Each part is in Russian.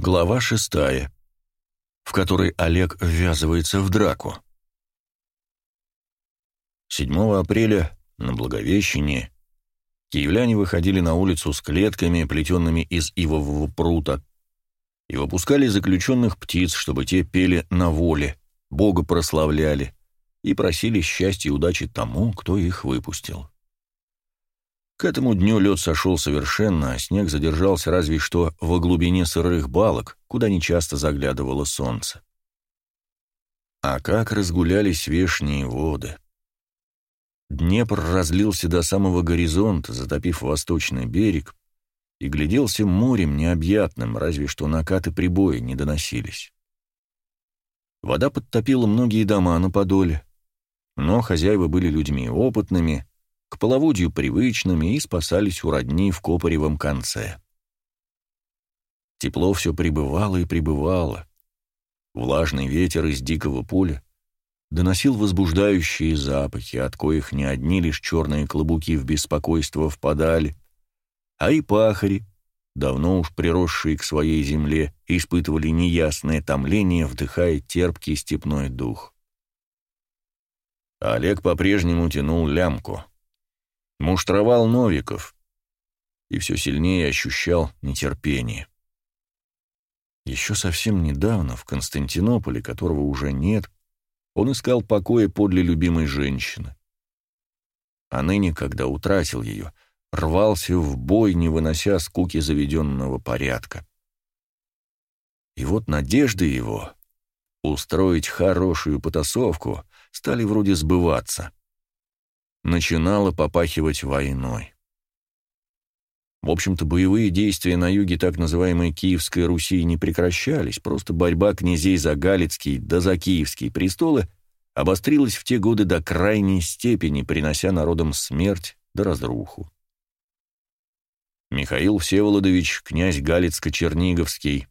Глава шестая, в которой Олег ввязывается в драку. 7 апреля на Благовещение киевляне выходили на улицу с клетками, плетенными из ивового прута, и выпускали заключенных птиц, чтобы те пели на воле, Бога прославляли и просили счастья и удачи тому, кто их выпустил. К этому дню лед сошел совершенно, а снег задержался разве что во глубине сырых балок, куда нечасто заглядывало солнце. А как разгулялись вешние воды! Днепр разлился до самого горизонта, затопив восточный берег, и гляделся морем необъятным, разве что накаты прибоя не доносились. Вода подтопила многие дома на Подоле, но хозяева были людьми опытными, к половодью привычными и спасались у родни в Копоревом конце. Тепло все прибывало и прибывало. Влажный ветер из дикого поля доносил возбуждающие запахи, от коих не одни лишь черные клобуки в беспокойство впадали, а и пахари, давно уж приросшие к своей земле, испытывали неясное томление, вдыхая терпкий степной дух. Олег по-прежнему тянул лямку — Муштровал Новиков и все сильнее ощущал нетерпение. Еще совсем недавно в Константинополе, которого уже нет, он искал покоя подле любимой женщины. А ныне, когда утратил ее, рвался в бой, не вынося скуки заведенного порядка. И вот надежды его устроить хорошую потасовку стали вроде сбываться начинало попахивать войной. В общем-то, боевые действия на юге так называемой Киевской Руси не прекращались, просто борьба князей за Галицкий да за Киевские престолы обострилась в те годы до крайней степени, принося народам смерть да разруху. Михаил Всеволодович, князь Галицко-Черниговский,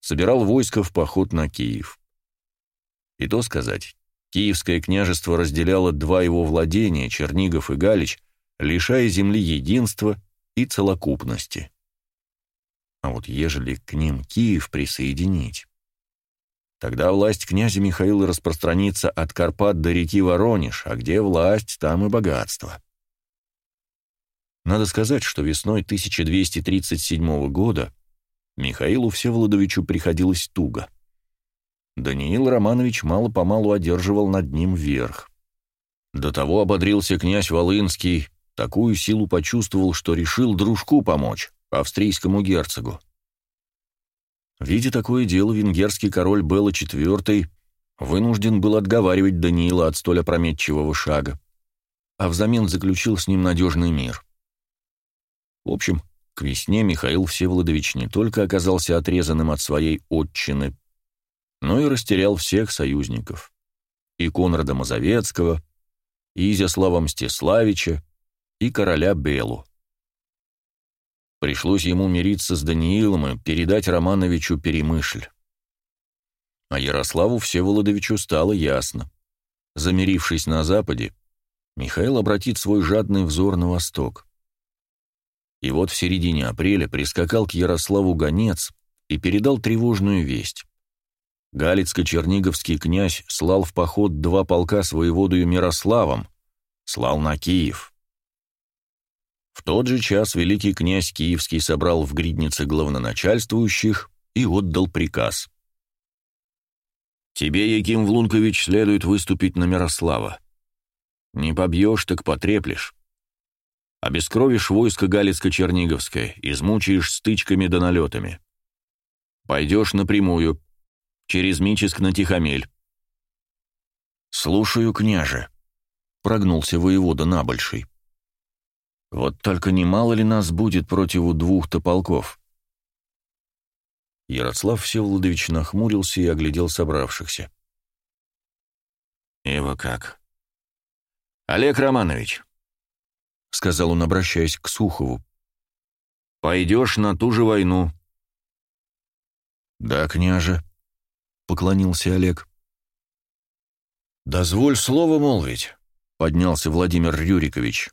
собирал войско в поход на Киев. И то сказать, Киевское княжество разделяло два его владения, Чернигов и Галич, лишая земли единства и целокупности. А вот ежели к ним Киев присоединить, тогда власть князя Михаила распространится от Карпат до реки Воронеж, а где власть, там и богатство. Надо сказать, что весной 1237 года Михаилу Всеволодовичу приходилось туго — Даниил Романович мало-помалу одерживал над ним верх. До того ободрился князь Волынский, такую силу почувствовал, что решил дружку помочь, австрийскому герцогу. Видя такое дело, венгерский король Белла IV вынужден был отговаривать Даниила от столь опрометчивого шага, а взамен заключил с ним надежный мир. В общем, к весне Михаил Всеволодович не только оказался отрезанным от своей отчины, но и растерял всех союзников. И Конрада Мазовецкого, и Изяслава Мстиславича, и короля Белу. Пришлось ему мириться с Даниилом и передать Романовичу Перемышль. А Ярославу Всеволодовичу стало ясно. Замирившись на западе, Михаил обратит свой жадный взор на восток. И вот в середине апреля прискакал к Ярославу гонец и передал тревожную весть. Галицко-Черниговский князь слал в поход два полка с воеводою Мирославом, слал на Киев. В тот же час великий князь Киевский собрал в гриднице главноначальствующих и отдал приказ. «Тебе, Яким Влункович, следует выступить на Мирослава. Не побьешь, так потреплешь. Обескровишь войско Галицко-Черниговское, измучаешь стычками да налетами. Пойдешь напрямую, Через Мическ на Тихомель». «Слушаю, княже», — прогнулся воевода набольший. «Вот только немало ли нас будет против двух-то полков?» Ярослав Всеволодович нахмурился и оглядел собравшихся. «Эва как?» «Олег Романович», — сказал он, обращаясь к Сухову, — «пойдешь на ту же войну». «Да, княже», — поклонился Олег. «Дозволь слово молвить», — поднялся Владимир Рюрикович.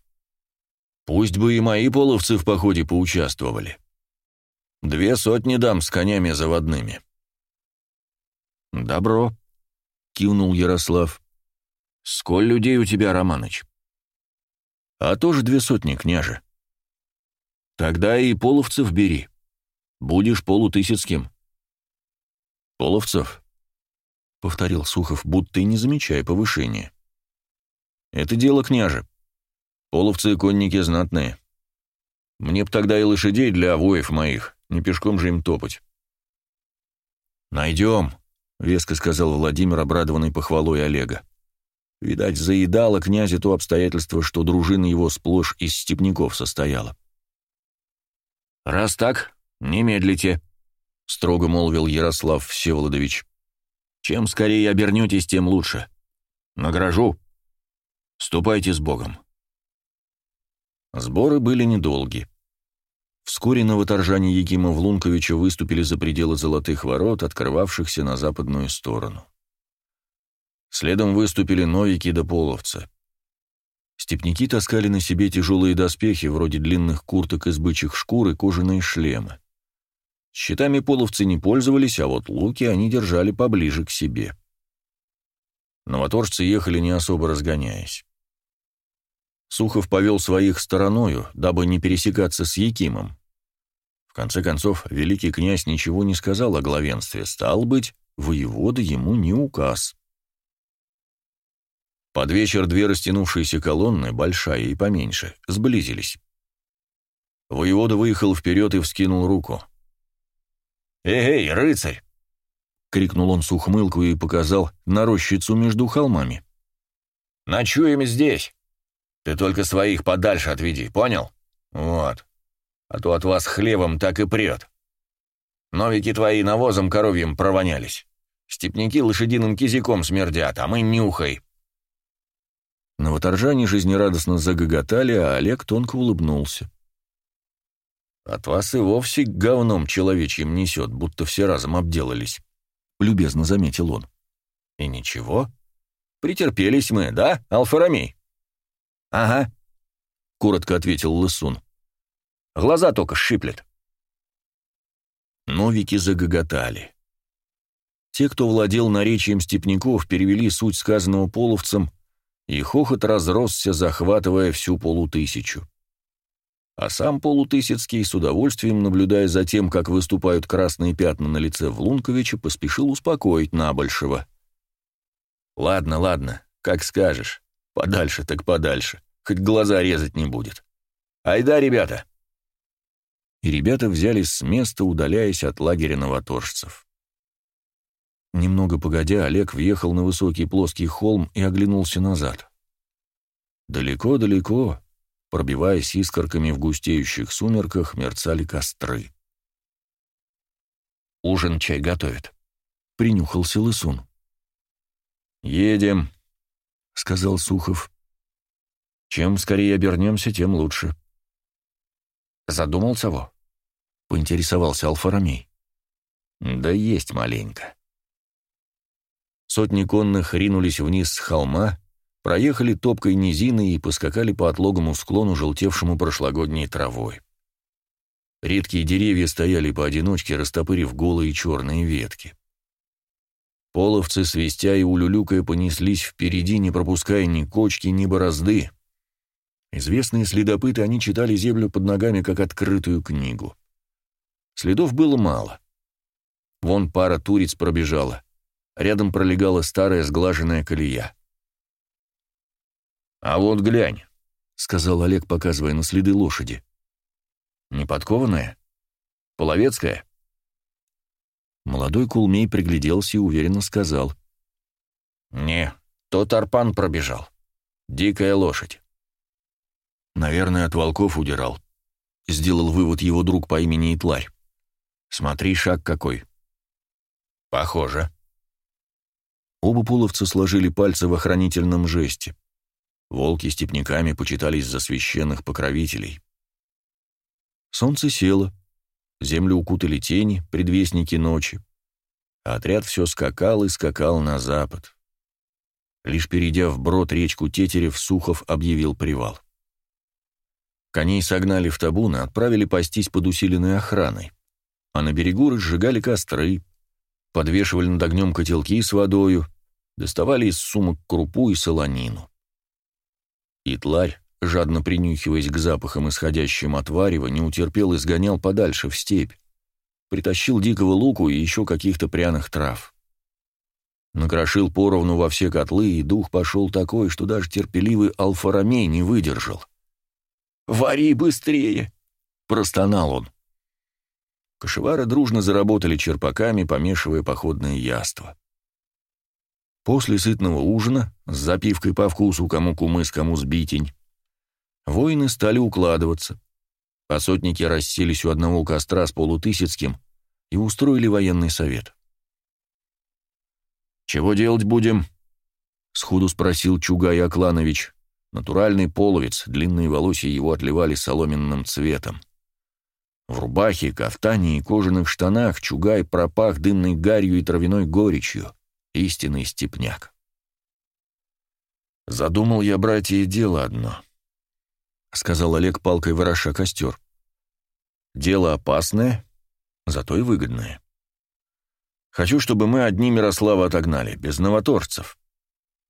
«Пусть бы и мои половцы в походе поучаствовали. Две сотни дам с конями заводными». «Добро», — кивнул Ярослав. «Сколь людей у тебя, Романыч?» «А тоже две сотни, княже». «Тогда и половцев бери. Будешь полутысяцким». «Половцев?» — повторил Сухов, будто и не замечая повышения. «Это дело, княже. Половцы и конники знатные. Мне б тогда и лошадей для воев моих, не пешком же им топать». «Найдем», — веско сказал Владимир, обрадованный похвалой Олега. Видать, заедало князя то обстоятельство, что дружина его сплошь из степняков состояла. «Раз так, не медлите», — строго молвил Ярослав Всеволодович. «Чем скорее обернетесь, тем лучше. Награжу. Ступайте с Богом». Сборы были недолги. Вскоре новоторжане Якима Влунковича выступили за пределы золотых ворот, открывавшихся на западную сторону. Следом выступили новики да половцы. Степники таскали на себе тяжелые доспехи, вроде длинных курток из бычьих шкур и кожаные шлемы. Щитами половцы не пользовались, а вот луки они держали поближе к себе. Новоторжцы ехали не особо разгоняясь. Сухов повел своих стороною, дабы не пересекаться с Якимом. В конце концов, великий князь ничего не сказал о главенстве, стал быть, воевода ему не указ. Под вечер две растянувшиеся колонны, большая и поменьше, сблизились. Воевода выехал вперед и вскинул руку. «Эй, рыцарь!» — крикнул он с ухмылкой и показал на рощицу между холмами. «Ночуем здесь. Ты только своих подальше отведи, понял? Вот а то от вас хлебом так и прет. Новики твои навозом коровьим провонялись. Степняки лошадиным кизиком смердят, а мы нюхай». Новоторжане жизнерадостно загоготали, а Олег тонко улыбнулся. «От вас и вовсе говном человечьим несет, будто все разом обделались», — любезно заметил он. «И ничего. Претерпелись мы, да, Алфарамей?» «Ага», — коротко ответил Лысун. Глаза только щиплет. Новики загоготали. Те, кто владел наречием степняков, перевели суть сказанного половцам, и хохот разросся, захватывая всю полутысячу. А сам полутысяцкий, с удовольствием наблюдая за тем, как выступают красные пятна на лице Влунковича, поспешил успокоить Набольшего. «Ладно, ладно, как скажешь. Подальше так подальше. Хоть глаза резать не будет. Айда, ребята!» и ребята взялись с места, удаляясь от лагеря новоторжцев. Немного погодя, Олег въехал на высокий плоский холм и оглянулся назад. Далеко-далеко, пробиваясь искорками в густеющих сумерках, мерцали костры. «Ужин чай готовят», — принюхался Лысун. «Едем», — сказал Сухов. «Чем скорее обернемся, тем лучше». Задумался во? Поинтересовался Алфарамей. Да есть маленько. Сотни конных ринулись вниз с холма, проехали топкой низиной и поскакали по отлогому склону, желтевшему прошлогодней травой. Редкие деревья стояли поодиночке, растопырив голые черные ветки. Половцы, свистя и улюлюкая, понеслись впереди, не пропуская ни кочки, ни борозды. Известные следопыты, они читали землю под ногами, как открытую книгу. Следов было мало. Вон пара туриц пробежала. Рядом пролегала старая сглаженная колея. «А вот глянь», — сказал Олег, показывая на следы лошади. «Не подкованная? Половецкая?» Молодой кулмей пригляделся и уверенно сказал. «Не, тот арпан пробежал. Дикая лошадь. Наверное, от волков удирал. Сделал вывод его друг по имени Итларь. Смотри, шаг какой. Похоже. Оба половца сложили пальцы в охранительном жесте. Волки степняками почитались за священных покровителей. Солнце село, землю укутали тени, предвестники ночи. А отряд все скакал и скакал на запад. Лишь перейдя вброд речку Тетерев, Сухов объявил привал. Коней согнали в табун и отправили пастись под усиленной охраной. а на берегу разжигали костры, подвешивали над огнем котелки с водою, доставали из сумок крупу и солонину. И тларь, жадно принюхиваясь к запахам, исходящим от варева, не утерпел и сгонял подальше в степь. Притащил дикого луку и еще каких-то пряных трав. Накрошил поровну во все котлы, и дух пошел такой, что даже терпеливый Алфарамей не выдержал. «Вари быстрее!» — простонал он. Кошевары дружно заработали черпаками, помешивая походное яство. После сытного ужина, с запивкой по вкусу кому кумыс, кому сбитень, воины стали укладываться. Посотники расселись у одного костра с полутысяцким и устроили военный совет. «Чего делать будем?» — сходу спросил Чугай Акланович. Натуральный половец, длинные волосы его отливали соломенным цветом. В рубахе, кафтане и кожаных штанах Чугай пропах дымной гарью и травяной горечью. Истинный степняк. «Задумал я, братья, дело одно», — сказал Олег палкой вороша костер. «Дело опасное, зато и выгодное. Хочу, чтобы мы одни Мирослава отогнали, без новоторцев.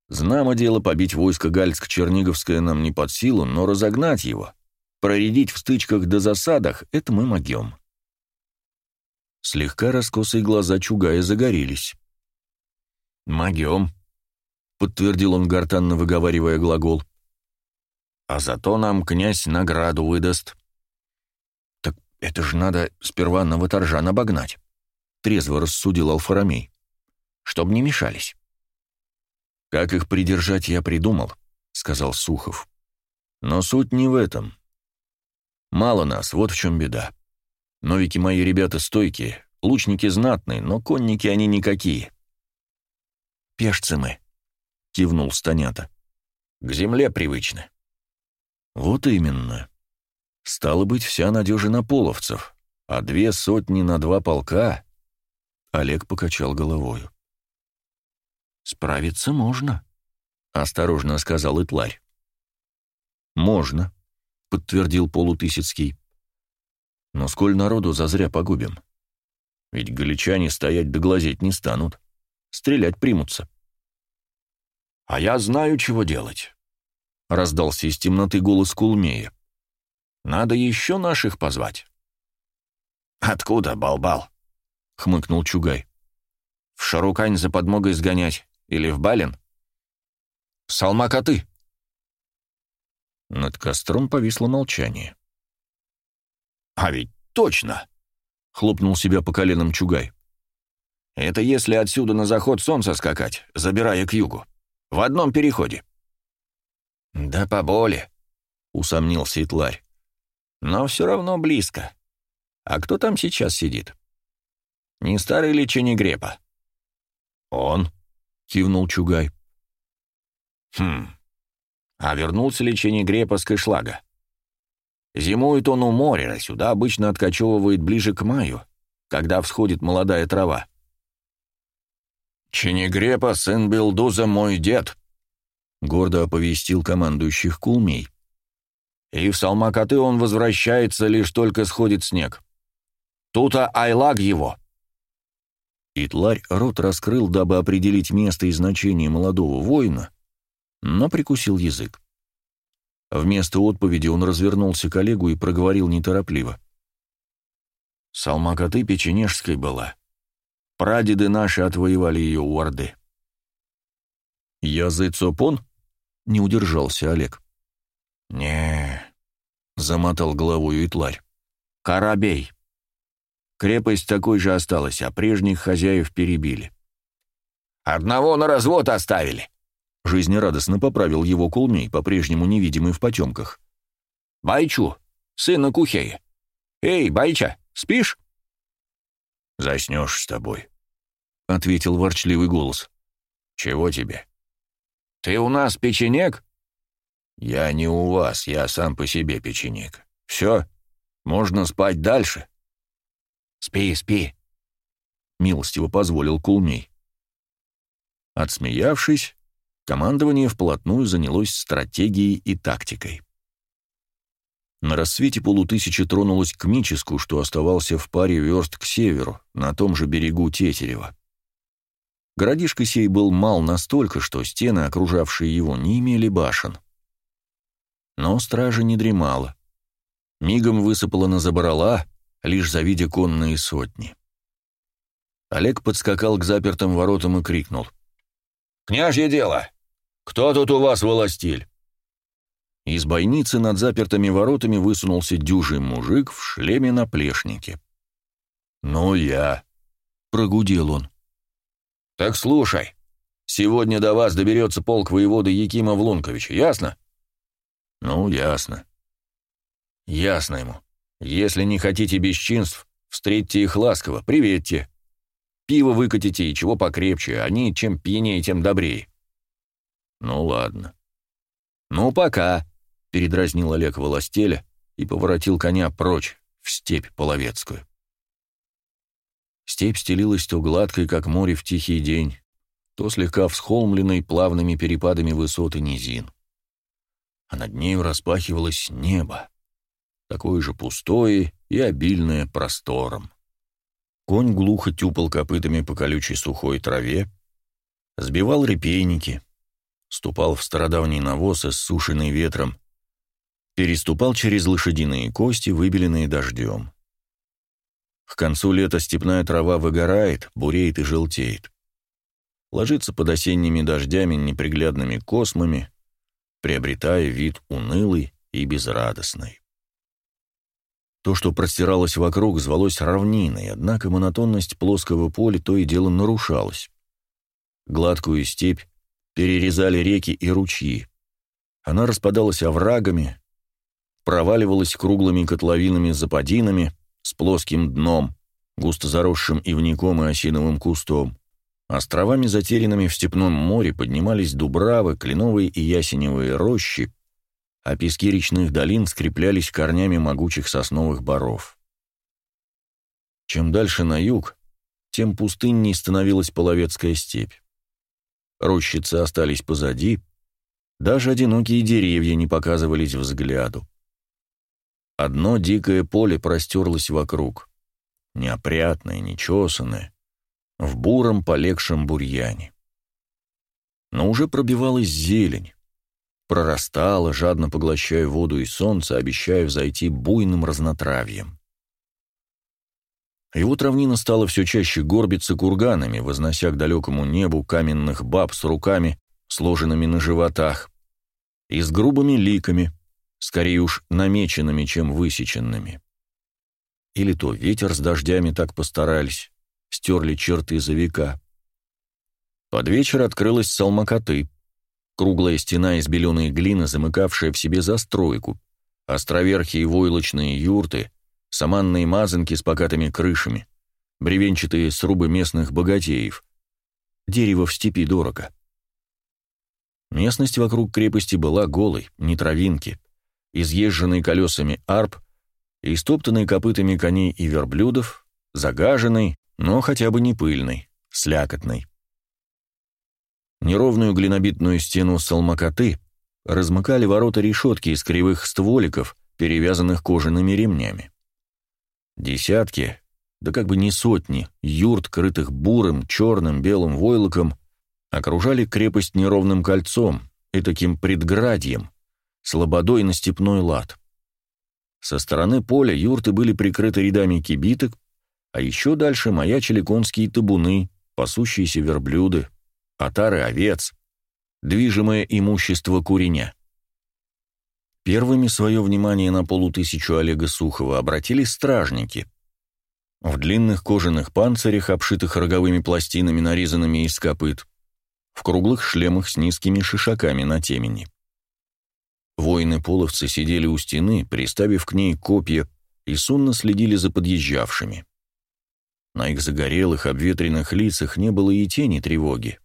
Знамо дело побить войско Гальцк-Черниговское нам не под силу, но разогнать его, проредить в стычках до засадах — это мы могем». Слегка раскосые глаза Чугая загорелись. «Могем», — подтвердил он гортанно выговаривая глагол. «А зато нам князь награду выдаст». «Так это же надо сперва новоторжан обогнать», — трезво рассудил Алфарамей. «Чтоб не мешались». «Как их придержать, я придумал», — сказал Сухов. «Но суть не в этом. Мало нас, вот в чем беда. Новики мои ребята стойкие, лучники знатные, но конники они никакие. «Пешцы мы», — кивнул Станята. «К земле привычны». «Вот именно. Стало быть, вся надежа на половцев, а две сотни на два полка...» Олег покачал головою. «Справиться можно», — осторожно сказал Итларь. «Можно», — подтвердил Полутысяцкий. «Но сколь народу зазря погубим? Ведь галичане стоять да глазеть не станут». Стрелять примутся. «А я знаю, чего делать», — раздался из темноты голос Кулмея. «Надо еще наших позвать». «Откуда, балбал?» — хмыкнул Чугай. «В Шарукань за подмогой сгонять или в Балин?» «В Салмакоты». Над костром повисло молчание. «А ведь точно!» — хлопнул себя по коленам Чугай. Это если отсюда на заход солнца скакать, забирая к югу. В одном переходе. Да поболе, усомнился Итларь. Но все равно близко. А кто там сейчас сидит? Не старый ли Ченегрепа? Он, кивнул Чугай. Хм. А вернулся ли Ченегрепа с Кышлага? Зимует он у моря, а сюда обычно откачевывает ближе к маю, когда всходит молодая трава. «Ченегрепа, сын Белдуза, мой дед», — гордо оповестил командующих Кулмей. «И в Салмакаты он возвращается, лишь только сходит снег. Тута Айлаг его». Итларь рот раскрыл, дабы определить место и значение молодого воина, но прикусил язык. Вместо отповеди он развернулся к Олегу и проговорил неторопливо. «Салмакаты печенежской была. Прадеды наши отвоевали ее у Орды. «Я Зайцопон?» — не удержался Олег. не замотал головой Итларь. «Карабей. Крепость такой же осталась, а прежних хозяев перебили». «Одного на развод оставили», — жизнерадостно поправил его Кулмей, по-прежнему невидимый в потемках. «Байчу, сына Кухея. Эй, Байча, спишь?» «Заснешь с тобой», — ответил ворчливый голос. «Чего тебе?» «Ты у нас печенек?» «Я не у вас, я сам по себе печенек. Все, можно спать дальше». «Спи, спи», — милостиво позволил Кулмей. Отсмеявшись, командование вплотную занялось стратегией и тактикой. На рассвете полутысячи тронулась к Мическу, что оставался в паре верст к северу, на том же берегу Тетерева. Городишко сей был мал настолько, что стены, окружавшие его, не имели башен. Но стража не дремала. Мигом высыпала на забрала, лишь завидя конные сотни. Олег подскакал к запертым воротам и крикнул. «Княжье дело! Кто тут у вас властиль?» Из бойницы над запертыми воротами высунулся дюжий мужик в шлеме на плешнике. «Ну я», — прогудел он. «Так слушай, сегодня до вас доберется полк воевода Якима Влунковича, ясно?» «Ну, ясно». «Ясно ему. Если не хотите бесчинств, встретьте их ласково, приветьте. Пиво выкатите и чего покрепче, они чем пьянее, тем добрее». «Ну, ладно». «Ну, пока», — передразнил Олег Волостеля и поворотил коня прочь, в степь половецкую. Степь стелилась то гладкой, как море в тихий день, то слегка всхолмленной плавными перепадами высот и низин. А над нею распахивалось небо, такое же пустое и обильное простором. Конь глухо тюпал копытами по колючей сухой траве, сбивал репейники, ступал в стародавний навоз, иссушенный ветром, переступал через лошадиные кости, выбеленные дождем. К концу лета степная трава выгорает, буреет и желтеет. Ложится под осенними дождями неприглядными космами, приобретая вид унылый и безрадостный. То, что простиралось вокруг, звалось равниной, однако монотонность плоского поля то и дело нарушалась. Гладкую степь перерезали реки и ручьи. Она распадалась оврагами, проваливалась круглыми котловинами-западинами с плоским дном, густо заросшим ивником и осиновым кустом. Островами, затерянными в степном море, поднимались дубравы, кленовые и ясеневые рощи, а пески речных долин скреплялись корнями могучих сосновых боров. Чем дальше на юг, тем пустынней становилась половецкая степь. Рощицы остались позади, даже одинокие деревья не показывались взгляду. Одно дикое поле простерлось вокруг, неопрятное, нечесанное, в буром полегшем бурьяне. Но уже пробивалась зелень, прорастала, жадно поглощая воду и солнце, обещая взойти буйным разнотравьем. И вот стала все чаще горбиться курганами, вознося к далекому небу каменных баб с руками, сложенными на животах, и с грубыми ликами, скорее уж намеченными, чем высеченными. Или то ветер с дождями так постарались, стерли черты за века. Под вечер открылась салмакоты, круглая стена из беленой глины, замыкавшая в себе застройку, островерхие войлочные юрты, саманные мазанки с покатыми крышами, бревенчатые срубы местных богатеев. Дерево в степи дорого. Местность вокруг крепости была голой, не травинки изъезженный колесами арп, истоптанный копытами коней и верблюдов, загаженный, но хотя бы не пыльный, слякотный. Неровную глинобитную стену салмакоты размыкали ворота решетки из кривых стволиков, перевязанных кожаными ремнями. Десятки, да как бы не сотни, юрт, крытых бурым, черным, белым войлоком, окружали крепость неровным кольцом и таким предградьем, слободой на степной лад. Со стороны поля юрты были прикрыты рядами кибиток, а еще дальше маячили конские табуны, пасущиеся верблюды, отары овец, движимое имущество куреня. Первыми свое внимание на полутысячу Олега Сухова обратили стражники. В длинных кожаных панцирях, обшитых роговыми пластинами, нарезанными из копыт, в круглых шлемах с низкими шишаками на темени. Воины-половцы сидели у стены, приставив к ней копья, и сонно следили за подъезжавшими. На их загорелых, обветренных лицах не было и тени тревоги.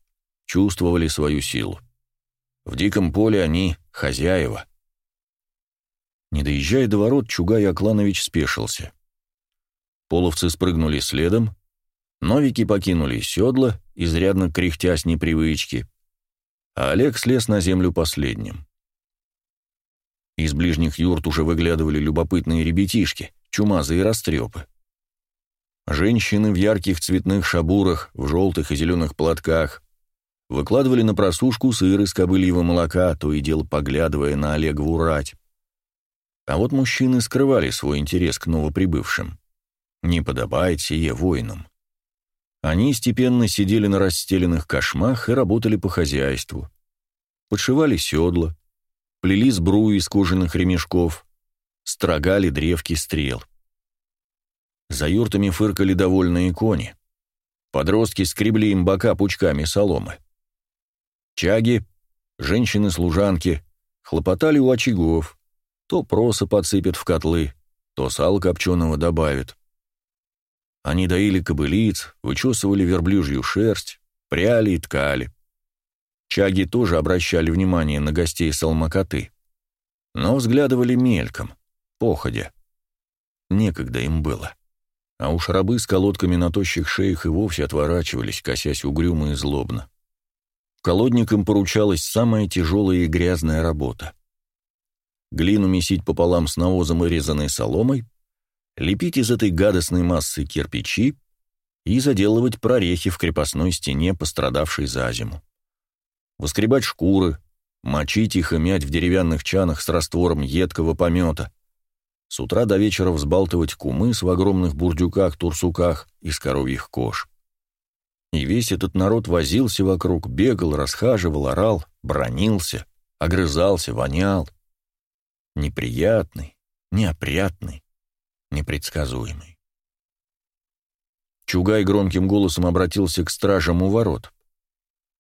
Чувствовали свою силу. В диком поле они — хозяева. Не доезжая до ворот, Чугай Акланович спешился. Половцы спрыгнули следом, новики покинули седла, изрядно кряхтя с непривычки, а Олег слез на землю последним. Из ближних юрт уже выглядывали любопытные ребятишки, чумазые растрепы. Женщины в ярких цветных шабурах, в желтых и зеленых платках, выкладывали на просушку сыр из кобыльего молока, то и дело поглядывая на Олегову рать. А вот мужчины скрывали свой интерес к новоприбывшим. Не подобает сие воинам. Они степенно сидели на расстеленных кошмах и работали по хозяйству. Подшивали седла, плели сбрую из кожаных ремешков, строгали древки стрел. За юртами фыркали довольные кони. Подростки скребли им бока пучками соломы. Чаги, женщины-служанки, хлопотали у очагов, то проса подсыпят в котлы, то сало копченого добавят. Они доили кобылиц, вычесывали верблюжью шерсть, пряли и ткали. Чаги тоже обращали внимание на гостей салмакоты, но взглядывали мельком, походя. Некогда им было. А уж рабы с колодками на тощих шеях и вовсе отворачивались, косясь угрюмо и злобно. Колодникам поручалась самая тяжелая и грязная работа. Глину месить пополам с навозом и резаной соломой, лепить из этой гадостной массы кирпичи и заделывать прорехи в крепостной стене, пострадавшей за зиму. Воскребать шкуры, мочить их и мять в деревянных чанах с раствором едкого помета, с утра до вечера взбалтывать кумыс в огромных бурдюках-турсуках из коровьих кож. И весь этот народ возился вокруг, бегал, расхаживал, орал, бронился, огрызался, вонял. Неприятный, неопрятный, непредсказуемый. Чугай громким голосом обратился к стражам у ворот.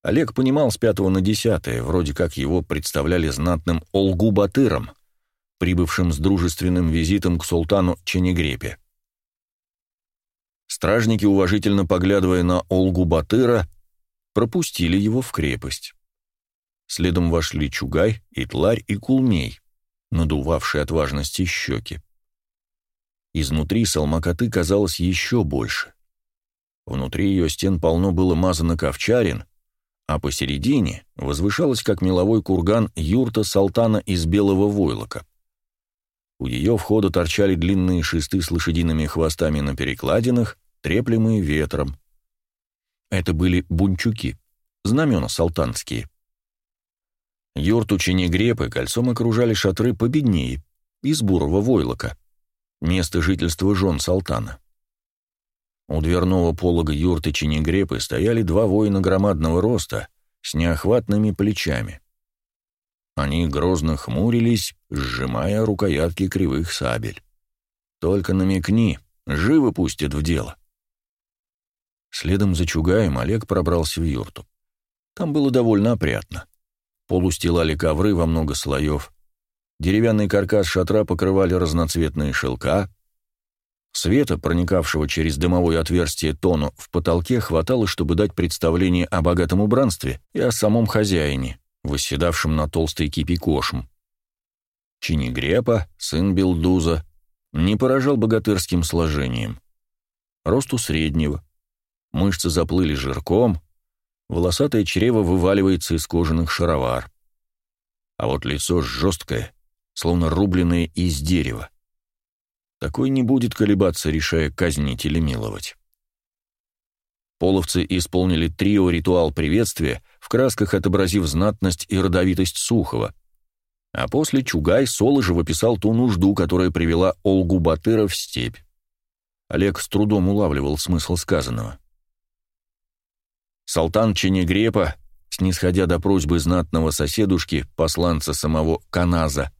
Олег понимал с пятого на десятое, вроде как его представляли знатным Олгу-Батыром, прибывшим с дружественным визитом к султану Ченегрепе. Стражники, уважительно поглядывая на Олгу-Батыра, пропустили его в крепость. Следом вошли Чугай, Итларь и Кулмей, надувавшие от важности щеки. Изнутри Салмакоты казалось еще больше. Внутри ее стен полно было мазано ковчарин, а посередине возвышалась, как меловой курган, юрта Салтана из белого войлока. У ее входа торчали длинные шесты с лошадиными хвостами на перекладинах, треплемые ветром. Это были бунчуки, знамена салтанские. Юрту Ченегрепы кольцом окружали шатры победнее, из бурого войлока место жительства жен Салтана. У дверного полога юрты Ченегрепы стояли два воина громадного роста с неохватными плечами. Они грозно хмурились, сжимая рукоятки кривых сабель. «Только намекни, живо пустят в дело». Следом за Чугаем Олег пробрался в юрту. Там было довольно опрятно. Пол устилали ковры во много слоев, Деревянный каркас шатра покрывали разноцветные шелка. Света, проникавшего через дымовое отверстие тону в потолке, хватало, чтобы дать представление о богатом убранстве и о самом хозяине, восседавшем на толстой кипе кошм. Чинигрепа, сын Белдуза, не поражал богатырским сложением. Росту среднего, мышцы заплыли жирком, волосатое чрево вываливается из кожаных шаровар. А вот лицо жесткое, словно рубленные из дерева. Такой не будет колебаться, решая казнить или миловать. Половцы исполнили трио ритуал приветствия, в красках отобразив знатность и родовитость Сухова. А после Чугай Соложев описал ту нужду, которая привела Олгу Батыра в степь. Олег с трудом улавливал смысл сказанного. Салтан Ченегрепа, снисходя до просьбы знатного соседушки, посланца самого Каназа,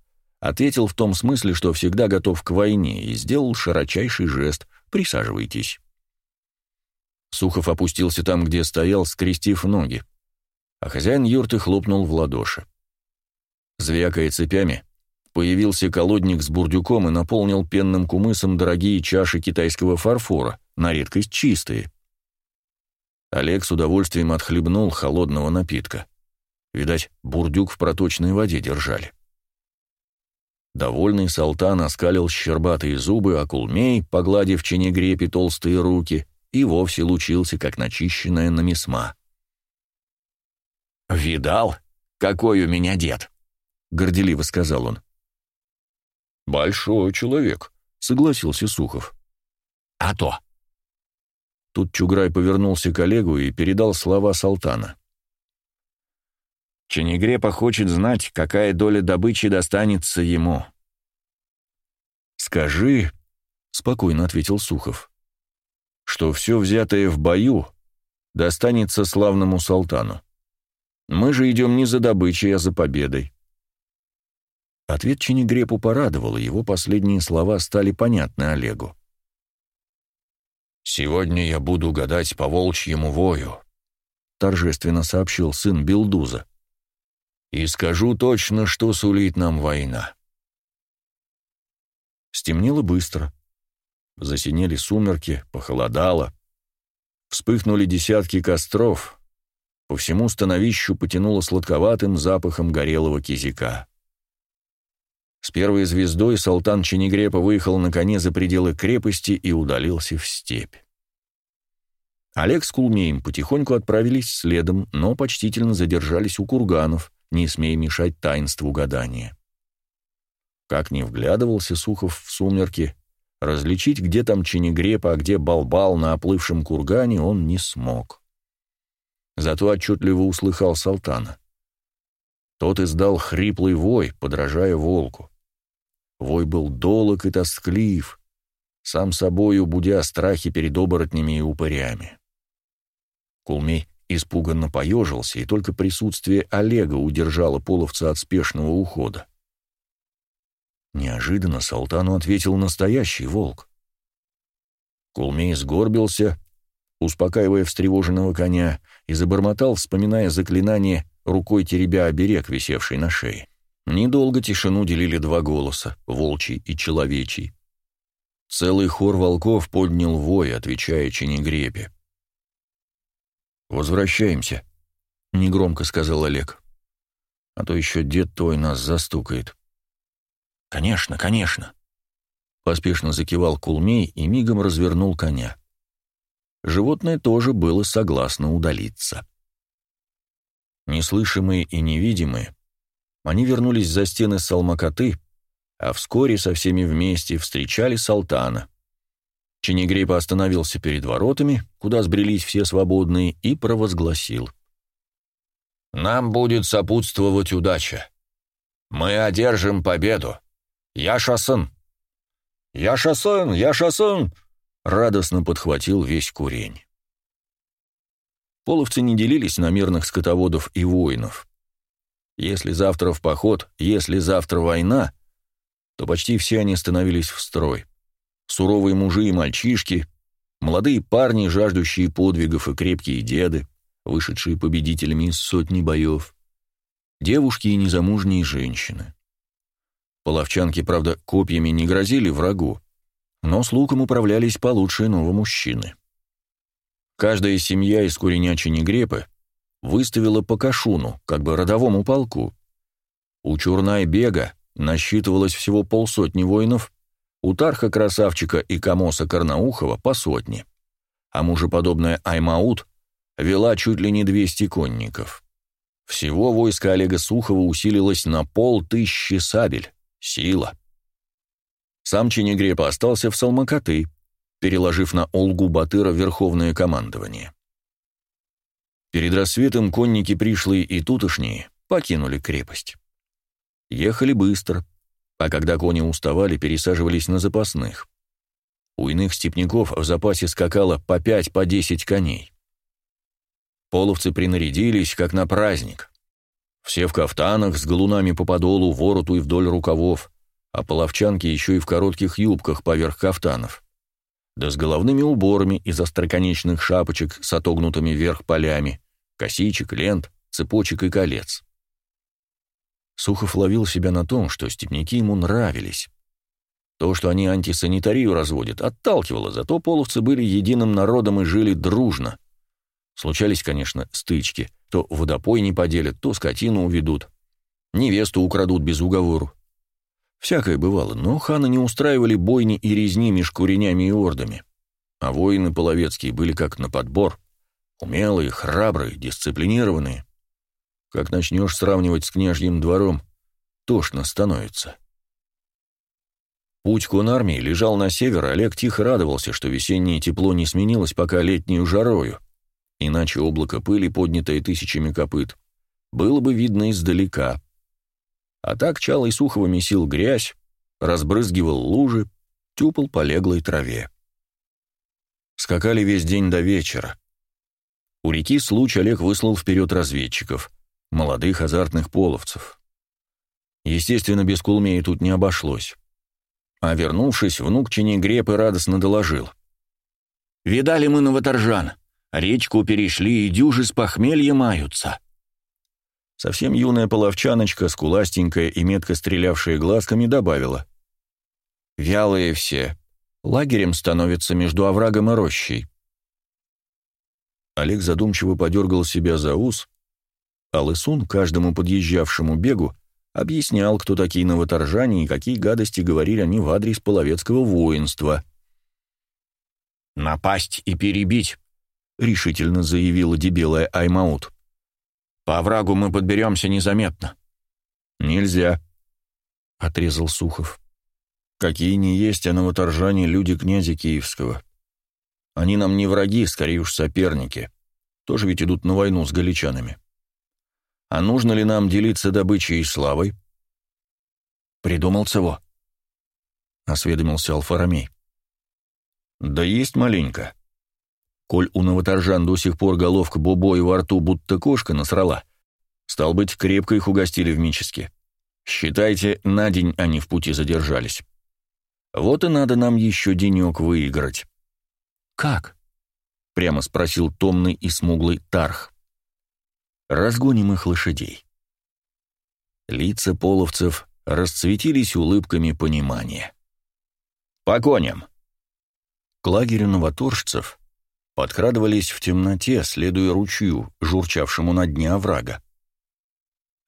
Ответил в том смысле, что всегда готов к войне, и сделал широчайший жест «Присаживайтесь». Сухов опустился там, где стоял, скрестив ноги, а хозяин юрты хлопнул в ладоши. Звякая цепями, появился колодник с бурдюком и наполнил пенным кумысом дорогие чаши китайского фарфора, на редкость чистые. Олег с удовольствием отхлебнул холодного напитка. Видать, бурдюк в проточной воде держали. Довольный Салтан оскалил щербатые зубы, а Кулмей, погладив Ченегрепе толстые руки, и вовсе лучился, как начищенная намесма. «Видал, какой у меня дед?» — горделиво сказал он. «Большой человек», — согласился Сухов. «А то!» Тут Чуграй повернулся к Олегу и передал слова Салтана. Ченегрепа хочет знать, какая доля добычи достанется ему. «Скажи», — спокойно ответил Сухов, — «что все взятое в бою достанется славному Салтану. Мы же идем не за добычей, а за победой». Ответ Ченегрепу порадовал, и его последние слова стали понятны Олегу. «Сегодня я буду гадать по волчьему вою», — торжественно сообщил сын Билдуза. «И скажу точно, что сулит нам война». Стемнело быстро. Засинели сумерки, похолодало. Вспыхнули десятки костров. По всему становищу потянуло сладковатым запахом горелого кизика. С первой звездой Салтан Ченегрепа выехал на коне за пределы крепости и удалился в степь. Олег с Кулмеем потихоньку отправились следом, но почтительно задержались у курганов, не смея мешать таинству гадания. Как ни вглядывался Сухов в сумерки, различить, где там Ченегрепа, а где Балбал на оплывшем кургане, он не смог. Зато отчетливо услыхал Салтана. Тот издал хриплый вой, подражая волку. Вой был долог и тосклив, сам собою будя страхи перед оборотнями и упырями. Кулмей испуганно поежился, и только присутствие Олега удержало половца от спешного ухода. Неожиданно Салтану ответил настоящий волк. Кулмей сгорбился, успокаивая встревоженного коня, и забормотал, вспоминая заклинание, рукой теребя оберег, висевший на шее. Недолго тишину делили два голоса, волчий и человечий. Целый хор волков поднял вой, отвечая Ченегрепе. «Возвращаемся», — негромко сказал Олег. «А то еще дед твой нас застукает». «Конечно, конечно», — поспешно закивал Кулмей и мигом развернул коня. Животное тоже было согласно удалиться. Неслышимые и невидимые, они вернулись за стены Салмакоты, а вскоре со всеми вместе встречали Салтана. Ченегрипа остановился перед воротами, куда сбрелись все свободные, и провозгласил. «Нам будет сопутствовать удача. Мы одержим победу. Я шасын!» «Я шасын! Я шасын!» — радостно подхватил весь курень. Половцы не делились на мирных скотоводов и воинов. Если завтра в поход, если завтра война, то почти все они становились в строй. Суровые мужи и мальчишки, молодые парни, жаждущие подвигов и крепкие деды, вышедшие победителями из сотни боев, девушки и незамужние женщины. Половчанки, правда, копьями не грозили врагу, но с луком управлялись получше иного мужчины. Каждая семья из куренячей негрепы выставила по кашуну, как бы родовому полку. У Чурнай-бега насчитывалось всего полсотни воинов, у Тарха-красавчика и Камоса Карнаухова по сотне, а мужеподобная Аймаут вела чуть ли не 200 конников. Всего войско Олега Сухова усилилось на полтыщи сабель. Сила. Сам Ченегрепа остался в Салмакаты, переложив на Олгу Батыра верховное командование. Перед рассветом конники пришлые и тутошние покинули крепость. Ехали быстро, а когда кони уставали, пересаживались на запасных. У иных степняков в запасе скакало по пять, по десять коней. Половцы принарядились, как на праздник. Все в кафтанах, с галунами по подолу, вороту и вдоль рукавов, а половчанки еще и в коротких юбках поверх кафтанов. Да с головными уборами из остроконечных шапочек с отогнутыми вверх полями, косичек, лент, цепочек и колец. Сухов ловил себя на том, что степняки ему нравились. То, что они антисанитарию разводят, отталкивало, зато половцы были единым народом и жили дружно. Случались, конечно, стычки. То водопой не поделят, то скотину уведут. Невесту украдут без уговору. Всякое бывало, но ханы не устраивали бойни и резни меж куренями и ордами. А воины половецкие были как на подбор. Умелые, храбрые, дисциплинированные. Как начнешь сравнивать с княжьим двором, тошно становится. Путь конармии лежал на север, Олег тихо радовался, что весеннее тепло не сменилось пока летнюю жарою, иначе облако пыли, поднятое тысячами копыт, было бы видно издалека. А так Чалый Сухова месил грязь, разбрызгивал лужи, тюпал по леглой траве. Скакали весь день до вечера. У реки Случ Олег выслал вперед разведчиков, молодых азартных половцев. Естественно, без Кулмея тут не обошлось. А вернувшись, внук Ченегрепы радостно доложил. «Видали мы новоторжан. Речку перешли, и дюжи с похмелья маются». Совсем юная половчаночка, скуластенькая и метко стрелявшая глазками, добавила. «Вялые все. Лагерем становятся между оврагом и рощей». Олег задумчиво подергал себя за ус, а Лысун каждому подъезжавшему бегу объяснял, кто такие новоторжане и какие гадости говорили они в адрес половецкого воинства. «Напасть и перебить», — решительно заявила дебелая Аймаут. «По врагу мы подберемся незаметно». «Нельзя», — отрезал Сухов. «Какие не есть, а новоторжане люди князя Киевского. Они нам не враги, скорее уж соперники. Тоже ведь идут на войну с галичанами. А нужно ли нам делиться добычей и славой? Придумал цего. Осведомился Алфарамей. Да есть маленько. Коль у новоторжан до сих пор головка бобой во рту будто кошка насрала, стал быть, крепко их угостили в Мическе. Считайте, на день они в пути задержались. Вот и надо нам еще денек выиграть. «Как?» — прямо спросил томный и смуглый Тарх. Разгоним их лошадей. Лица половцев расцветились улыбками понимания. «По коням!» К лагерю новоторжцев подкрадывались в темноте, следуя ручью, журчавшему на дне оврага.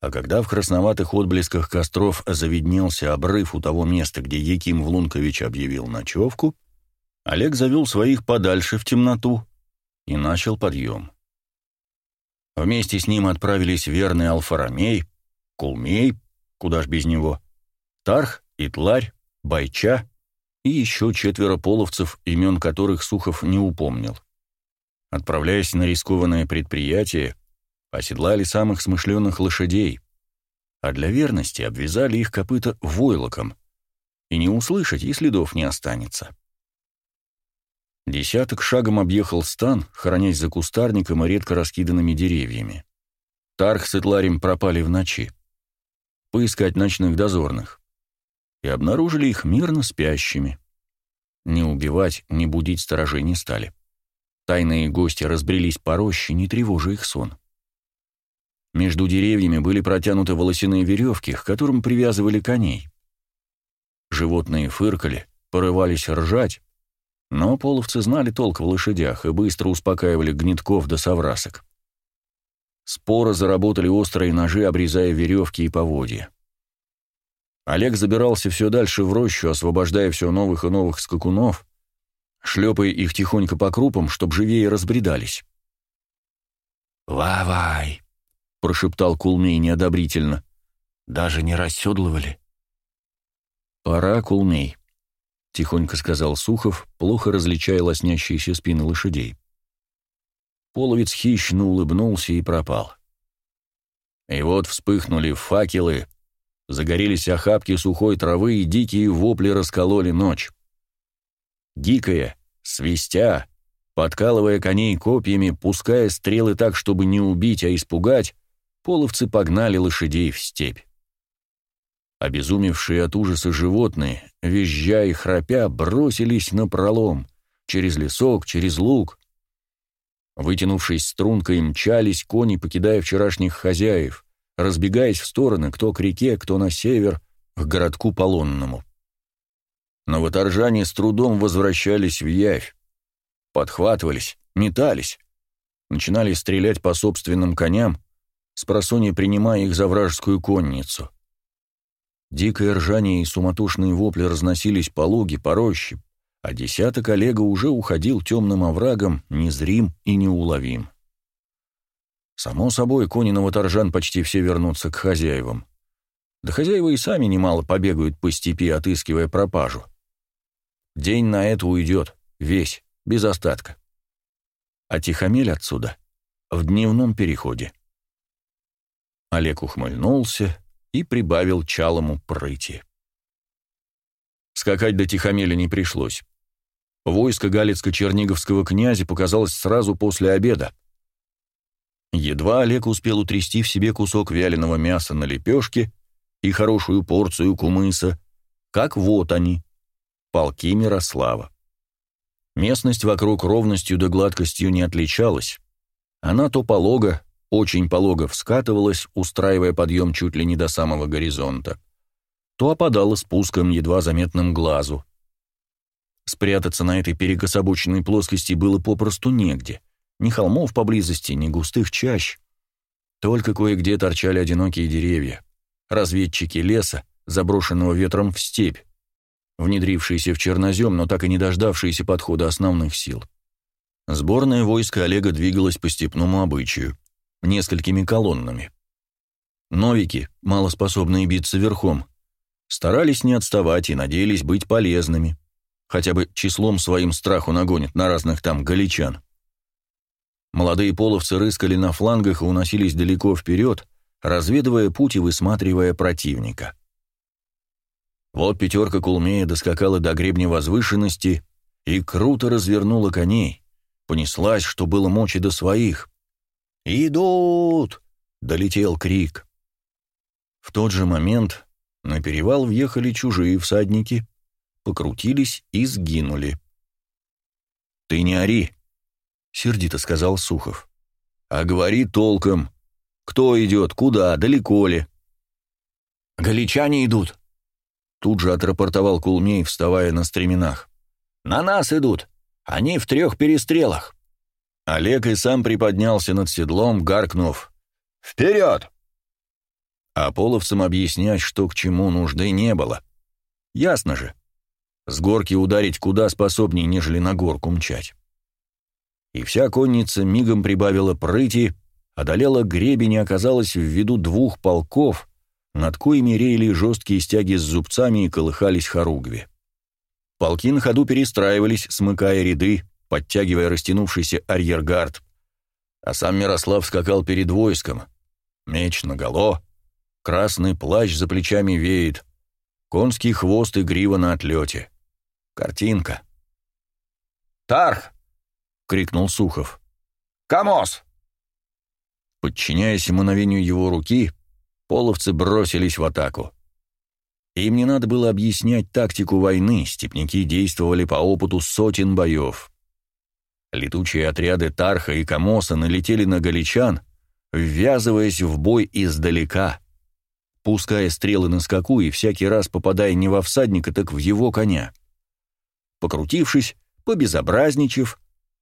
А когда в красноватых отблесках костров завиднелся обрыв у того места, где Яким Влункович объявил ночевку, Олег завел своих подальше в темноту и начал подъем. Вместе с ним отправились верный Алфарамей, Кулмей, куда ж без него, Тарх, Итларь, Байча и еще четверо половцев, имен которых Сухов не упомнил. Отправляясь на рискованное предприятие, оседлали самых смышленных лошадей, а для верности обвязали их копыта войлоком, и не услышать, и следов не останется. Десяток шагом объехал стан, хранясь за кустарником и редко раскиданными деревьями. Тарх с Этларем пропали в ночи. Поискать ночных дозорных. И обнаружили их мирно спящими. Не убивать, не будить сторожей не стали. Тайные гости разбрелись по роще, не тревожа их сон. Между деревьями были протянуты волосяные веревки, к которым привязывали коней. Животные фыркали, порывались ржать, но половцы знали толк в лошадях и быстро успокаивали гнитков до соврасок. Споро заработали острые ножи, обрезая веревки и поводья. Олег забирался все дальше в рощу, освобождая все новых и новых скакунов, шлепая их тихонько по крупам, чтоб живее разбредались. «Вавай!» — прошептал Кулмей неодобрительно. «Даже не расседлывали». «Пора, Кулмей», тихонько сказал Сухов, плохо различая лоснящиеся спины лошадей. Половец хищно улыбнулся и пропал. И вот вспыхнули факелы, загорелись охапки сухой травы, и дикие вопли раскололи ночь. Дикая, свистя, подкалывая коней копьями, пуская стрелы так, чтобы не убить, а испугать, половцы погнали лошадей в степь. Обезумевшие от ужаса животные, визжа и храпя, бросились на пролом, через лесок, через луг. Вытянувшись стрункой, мчались кони, покидая вчерашних хозяев, разбегаясь в стороны, кто к реке, кто на север, к городку Полонному. Но ваторжане с трудом возвращались в явь, подхватывались, метались, начинали стрелять по собственным коням, спросонья принимая их за вражескую конницу. Дикое ржание и суматошные вопли разносились по луге, по роще, а десяток Олега уже уходил темным оврагом, незрим и неуловим. Само собой, кони новоторжан почти все вернутся к хозяевам. Да хозяева и сами немало побегают по степи, отыскивая пропажу. День на это уйдет, весь, без остатка. А Тихомель отсюда в дневном переходе. Олег ухмыльнулся и прибавил чалому прыти. Скакать до Тихомеля не пришлось. Войско Галицко-Черниговского князя показалось сразу после обеда. Едва Олег успел утрясти в себе кусок вяленого мяса на лепешке и хорошую порцию кумыса, как вот они, полки Мирослава. Местность вокруг ровностью да гладкостью не отличалась. Она то полого, очень полого вскатывалась, устраивая подъем чуть ли не до самого горизонта, то опадала спуском, едва заметным глазу. Спрятаться на этой перекособоченной плоскости было попросту негде. Ни холмов поблизости, ни густых чащ. Только кое-где торчали одинокие деревья. Разведчики леса, заброшенного ветром в степь, внедрившиеся в чернозем, но так и не дождавшиеся подхода основных сил. Сборное войско Олега двигалось по степному обычаю, несколькими колоннами. Новики, малоспособные биться верхом, старались не отставать и надеялись быть полезными хотя бы числом своим страху нагонит на разных там галичан. Молодые половцы рыскали на флангах и уносились далеко вперед, разведывая путь и высматривая противника. Вот пятерка Кулмея доскакала до гребня возвышенности и круто развернула коней, понеслась, что было мочи до своих. «Идут!» — долетел крик. В тот же момент на перевал въехали чужие всадники — покрутились и сгинули. «Ты не ори», — сердито сказал Сухов. «А говори толком. Кто идет, куда, далеко ли?» «Галичане идут», — тут же отрапортовал Кулмей, вставая на стременах. «На нас идут. Они в трех перестрелах». Олег и сам приподнялся над седлом, гаркнув «Вперед!». А половцам объяснять, что к чему нужды не было. Ясно же, с горки ударить куда способнее, нежели на горку мчать. И вся конница мигом прибавила прыти, одолела гребень и оказалась в виду двух полков, над коими реяли жесткие стяги с зубцами и колыхались хоругви. Полки на ходу перестраивались, смыкая ряды, подтягивая растянувшийся арьергард. А сам Мирослав скакал перед войском. Меч наголо, красный плащ за плечами веет, конский хвост и грива на отлете. Картинка. «Тарх!» — крикнул Сухов. «Камос!» Подчиняясь мановению его руки, половцы бросились в атаку. Им не надо было объяснять тактику войны, степняки действовали по опыту сотен боев. Летучие отряды Тарха и Камоса налетели на галичан, ввязываясь в бой издалека, пуская стрелы на скаку и всякий раз попадая не во всадника, так в его коня. Покрутившись, побезобразничав,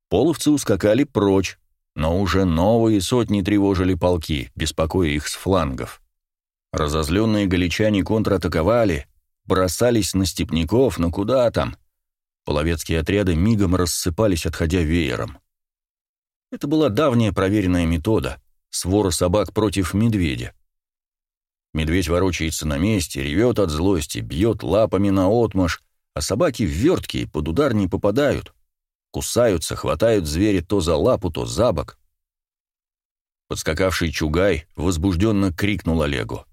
половцы ускакали прочь, но уже новые сотни тревожили полки, беспокоя их с флангов. Разозленные галичане контратаковали, бросались на степняков, но куда там? Половецкие отряды мигом рассыпались, отходя веером. Это была давняя проверенная метода — свора собак против медведя. Медведь ворочается на месте, ревет от злости, бьет лапами на отмаш, а собаки верткие, под удар не попадают. Кусаются, хватают зверя то за лапу, то за бок. Подскакавший чугай возбужденно крикнул Олегу.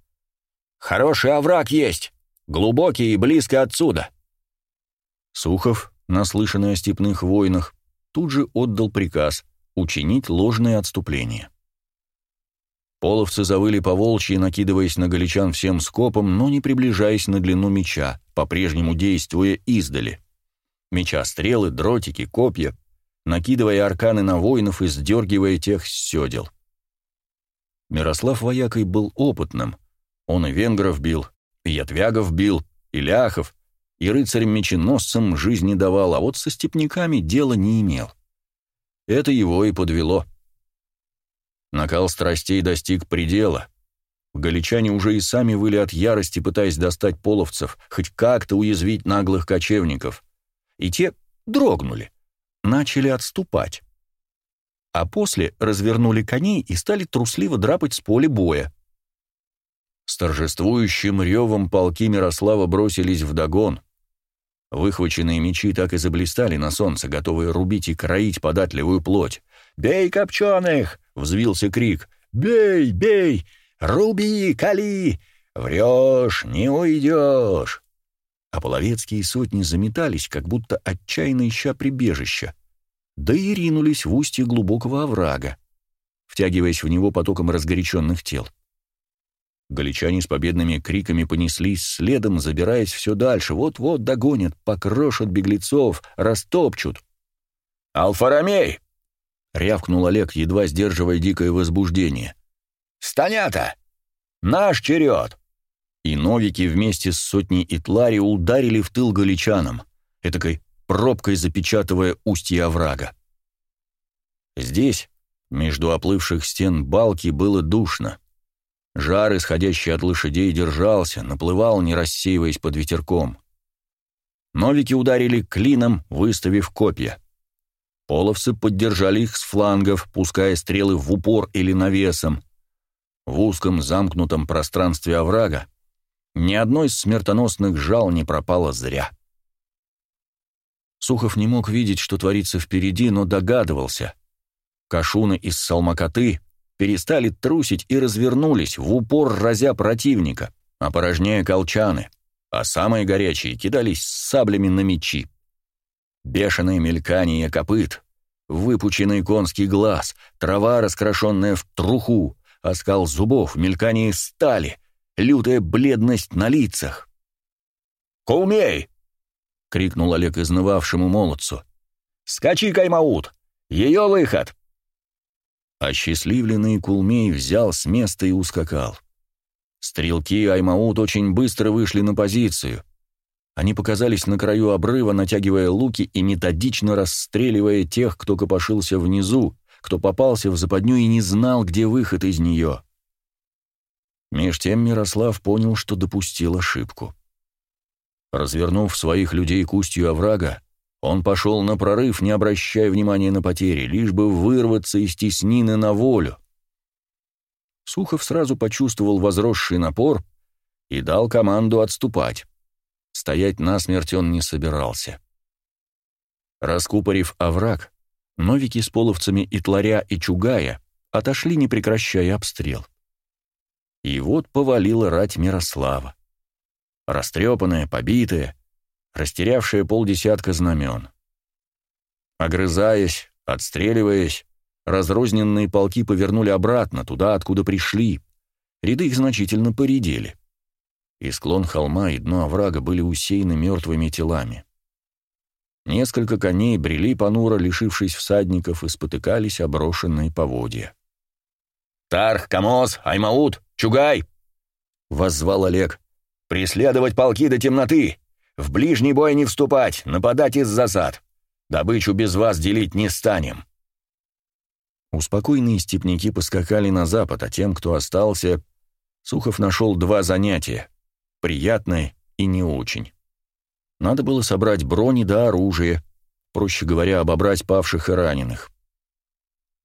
«Хороший овраг есть! Глубокий и близко отсюда!» Сухов, наслышанный о степных войнах, тут же отдал приказ учинить ложное отступление. Половцы завыли по волчьи, накидываясь на галичан всем скопом, но не приближаясь на длину меча, по-прежнему действуя издали. Меча стрелы, дротики, копья, накидывая арканы на воинов и сдергивая тех с седел. Мирослав Воякой был опытным. Он и венгров бил, и ятвягов бил, и ляхов, и рыцарям-меченосцам жизни давал, а вот со степняками дела не имел. Это его и подвело. Накал страстей достиг предела. Галичане уже и сами выли от ярости, пытаясь достать половцев, хоть как-то уязвить наглых кочевников. И те дрогнули, начали отступать. А после развернули коней и стали трусливо драпать с поля боя. С торжествующим ревом полки Мирослава бросились в догон. Выхваченные мечи так и заблистали на солнце, готовые рубить и кроить податливую плоть. «Бей копченых!» — взвился крик. «Бей, бей! Руби, кали! Врешь, не уйдешь!» А половецкие сотни заметались, как будто отчаянно ища прибежища, да и ринулись в устье глубокого оврага, втягиваясь в него потоком разгоряченных тел. Галичане с победными криками понеслись следом, забираясь все дальше. Вот-вот догонят, покрошат беглецов, растопчут. «Алфарамей!» — рявкнул Олег, едва сдерживая дикое возбуждение. «Станята! Наш черед!» И новики вместе с сотней Итлари ударили в тыл галичанам, этакой пробкой запечатывая устье оврага. Здесь, между оплывших стен балки, было душно. Жар, исходящий от лошадей, держался, наплывал, не рассеиваясь под ветерком. Новики ударили клином, выставив копья. Половцы поддержали их с флангов, пуская стрелы в упор или навесом. В узком замкнутом пространстве оврага ни одной из смертоносных жал не пропало зря. Сухов не мог видеть, что творится впереди, но догадывался. Кашуны из Салмакоты перестали трусить и развернулись, в упор разя противника, опорожняя колчаны, а самые горячие кидались с саблями на мечи. Бешеное мелькание копыт, выпученный конский глаз, трава, раскрашенная в труху, оскал зубов, мелькание стали, лютая бледность на лицах. «Кумей!» — крикнул Олег изнывавшему молодцу. «Скачи, Каймаут! Ее выход!» Осчастливленный Кулмей взял с места и ускакал. Стрелки Аймаут очень быстро вышли на позицию. Они показались на краю обрыва, натягивая луки и методично расстреливая тех, кто копошился внизу, кто попался в западню и не знал, где выход из нее. Меж тем Мирослав понял, что допустил ошибку. Развернув своих людей к устью оврага, он пошел на прорыв, не обращая внимания на потери, лишь бы вырваться из теснины на волю. Сухов сразу почувствовал возросший напор и дал команду отступать. Стоять насмерть он не собирался. Раскупорив овраг, новики с половцами и тларя и чугая отошли, не прекращая обстрел. И вот повалила рать Мирослава. Растрепанная, побитая, растерявшая полдесятка знамен. Огрызаясь, отстреливаясь, разрозненные полки повернули обратно, туда, откуда пришли. Ряды их значительно поредели. И склон холма, и дно оврага были усеяны мертвыми телами. Несколько коней брели понуро, лишившись всадников, и спотыкались оброшенные поводья. «Тарх, Камоз, Аймаут, Чугай!» — воззвал Олег. «Преследовать полки до темноты! В ближний бой не вступать, нападать из засад. Добычу без вас делить не станем». Успокойные степняки поскакали на запад, а тем, кто остался, Сухов нашел два занятия — приятное и не очень. Надо было собрать брони да оружие, проще говоря, обобрать павших и раненых.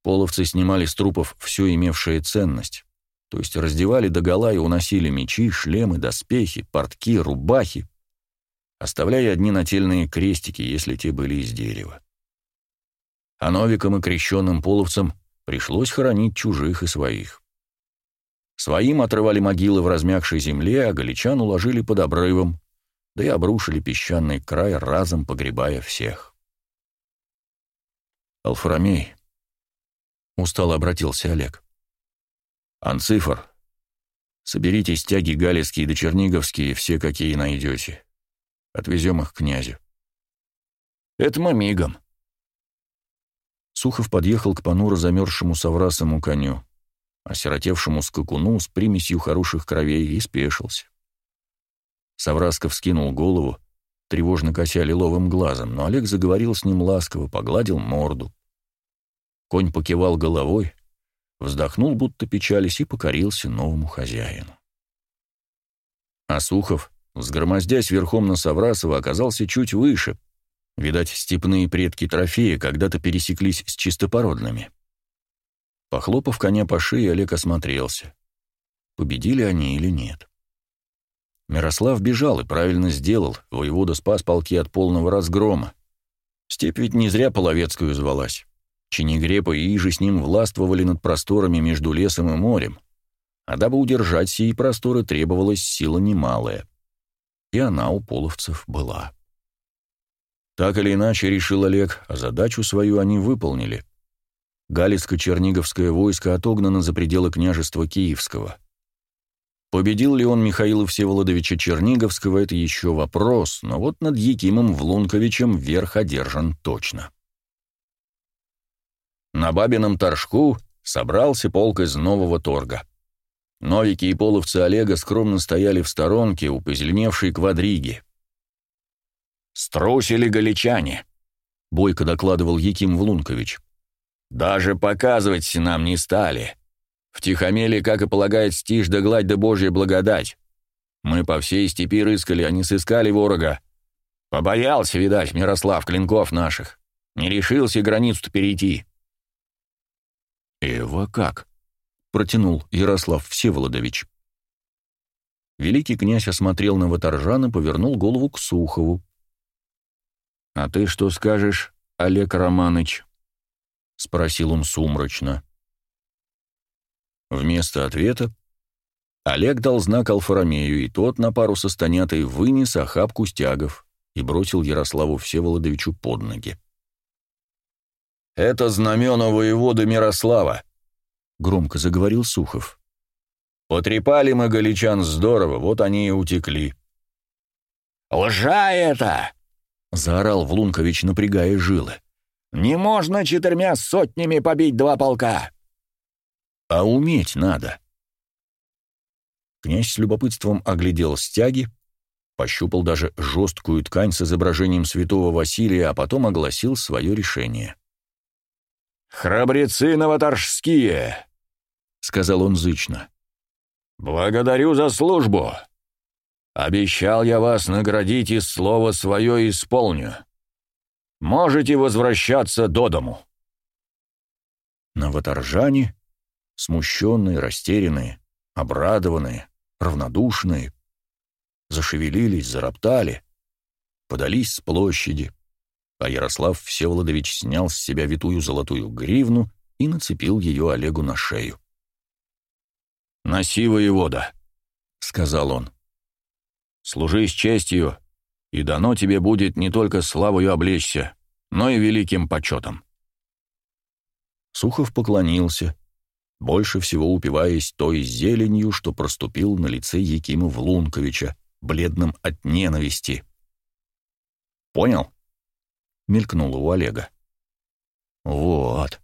Половцы снимали с трупов все имевшее ценность, то есть раздевали догола и уносили мечи, шлемы, доспехи, портки, рубахи, оставляя одни нательные крестики, если те были из дерева. А новикам и крещенным половцам пришлось хоронить чужих и своих. Своим отрывали могилы в размягшей земле, а галичан уложили под обрывом, да и обрушили песчаный край, разом погребая всех. «Алфарамей», — устало обратился Олег, — «Анцифр, соберите стяги галицкие да черниговские, все, какие найдете. Отвезем их к князю. Это мы мигом. Сухов подъехал к понуро замерзшему соврасому коню, осиротевшему скакуну с примесью хороших кровей, и спешился. Саврасков скинул голову, тревожно кося лиловым глазом, но Олег заговорил с ним ласково, погладил морду. Конь покивал головой, вздохнул, будто печались, и покорился новому хозяину. А Сухов, Взгромоздясь верхом на Саврасова, оказался чуть выше. Видать, степные предки трофея когда-то пересеклись с чистопородными. Похлопав коня по шее, Олег осмотрелся. победили они или нет. Мирослав бежал и правильно сделал, воевода спас полки от полного разгрома. Степь ведь не зря Половецкую звалась. Ченегрепа и Иже с ним властвовали над просторами между лесом и морем, а дабы удержать сии просторы требовалась сила немалая. И она у половцев была. Так или иначе, решил Олег, а задачу свою они выполнили. Галицко-черниговское войско отогнано за пределы княжества Киевского. Победил ли он Михаила Всеволодовича Черниговского, это еще вопрос, но вот над Якимом Влунковичем верх одержан точно. На Бабином торжку собрался полк из нового торга. Новики и половцы Олега скромно стояли в сторонке у позеленевшей квадриги. «Струсили галичане», — бойко докладывал Яким Влункович. «Даже показывать нам не стали. В Тихомеле, как и полагает, стишь да гладь да божья благодать. Мы по всей степи рыскали, а не сыскали ворога. Побоялся, видать, Мирослав клинков наших. Не решился границу перейти». «Эва как?» — протянул Ярослав Всеволодович. Великий князь осмотрел на Ваторжан и повернул голову к Сухову. «А ты что скажешь, Олег Романыч?» — спросил он сумрачно. Вместо ответа Олег дал знак Алфаромею, и тот на пару со Станятой вынес охапку стягов и бросил Ярославу Всеволодовичу под ноги. «Это знамена воеводы Мирослава», — громко заговорил Сухов. «Потрепали мы галичан здорово, вот они и утекли». «Лжа это!» — заорал Влункович, напрягая жилы. «Не можно четырьмя сотнями побить два полка!» «А уметь надо!» Князь с любопытством оглядел стяги, пощупал даже жесткую ткань с изображением святого Василия, а потом огласил свое решение. «Храбрецы новоторжские!» — сказал он зычно. «Благодарю за службу. Обещал я вас наградить и слово свое исполню. Можете возвращаться до дому». Новоторжане, смущенные, растерянные, обрадованные, равнодушные, зашевелились, зароптали, подались с площади, а Ярослав Всеволодович снял с себя витую золотую гривну и нацепил ее Олегу на шею. «Носи, воевода», — сказал он. «Служи с честью, и дано тебе будет не только славою облечься, но и великим почетом». Сухов поклонился, больше всего упиваясь той зеленью, что проступил на лице Якима Влунковича, бледным от ненависти. «Понял?» — мелькнуло у Олега. «Вот.